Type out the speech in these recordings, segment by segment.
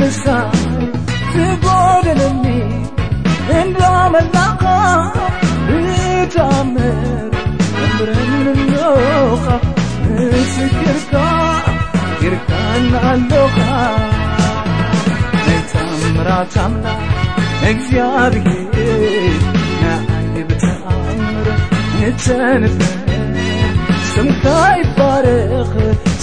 ምሳይ ትጎደለኒ እንዳመላኻ ብታምር እምረንኖኻ ምስክርካ ጌርካና ኣለኻ ናይ ታምራት ኣምላክ እግዚአብሔር ንዓይ ብተኣምር እተንፍር ስምካ ይባረኽ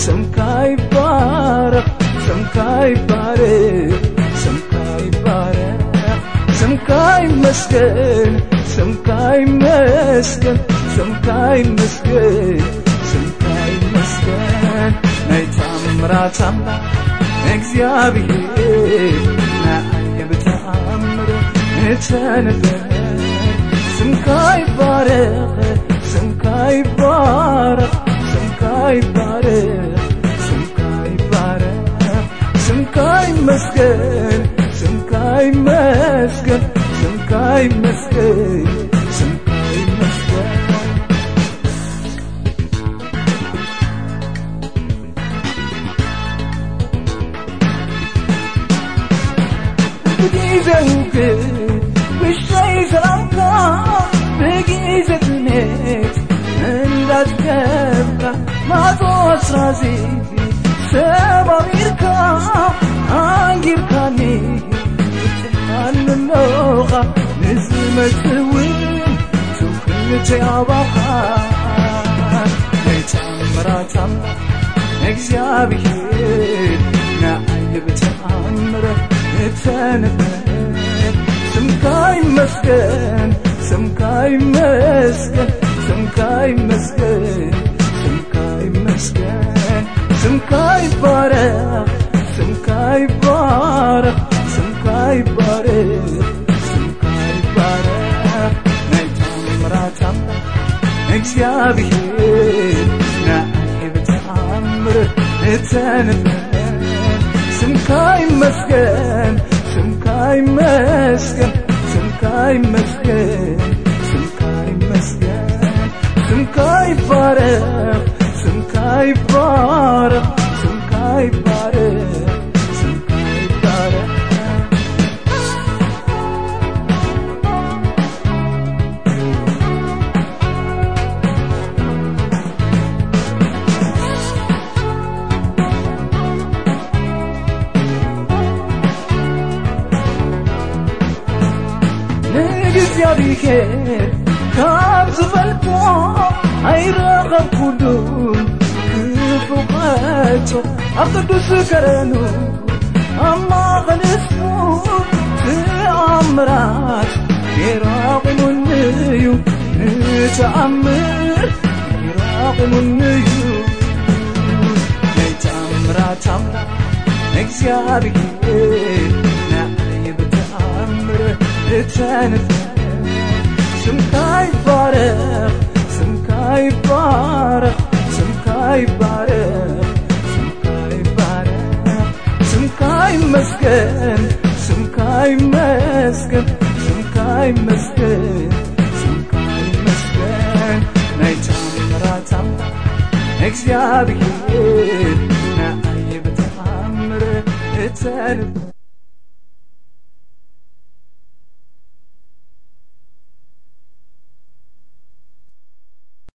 ስምካ ይባረኽ ስምካ ይባረኽ ስምካ ይባረኽ ስምካ ይመስገን ስምካ ይመስገን ስምካ ይመስገን ስምካ ይመስገን ናይ ታምራት ኣምላክ እግዚአብሔር ንዓይ ብተኣምር እተንፍር ስምካ ይባረኽ ibarat Sangka ibarat Sangka ibarat Sangka meskin Sangka meskin Sangka meskin Sangka meskin Begizem ki Bir şey selam kal Begizem ሰባቢርካ አንጊርካኒ ትጥፋንኖኻ ንዝመፅውን ትውክልተ ኣባኻ ናይ ታምራት ኣምላክ እግዚአብሔር ንዓይ ብተኣምረ እተንፍር ስምካ ይመስገን ስምካ ይመስገን ስምካ ይመስገን ይመስገን ስምካ ይባረኽ ስምካ ይባረኽ ስምካ ይባረኽ ስምካ ይባረኽ ናይ ታምራት ኣምላክ እግዚአብሔር ንዓይ ብተኣምር እተንፍር ስምካ ይመስገን ስምካ ይመስገን ስምካ ይመስገን ስምካ ይመስገን ስምካ ይባረኽ kaipara sun kaipara sun kaipara negis ya dikhe kaam sufal ko ai raha kulun ኣብ ቅዱስ ከረኑ ኣብ ማኸል እስሙ ተኣምራት ይራቕሙንዩ ንተኣምር ይራቕሙንዩ ናይ ተኣምራት ኣምላክ እግዚአብሔር ንዓይ ብተኣምር እተንፍር ስምካ ይባረኽ ስምካ ይባረኽ ስምካ ይባረኽ ይመስገን ስምካ ይመስገን ስምካ ይመስገን ስምካ ይመስገን። ናይ ኣምላክ እግዚአብሔር ንዓይ ብተኣምር እተንፍር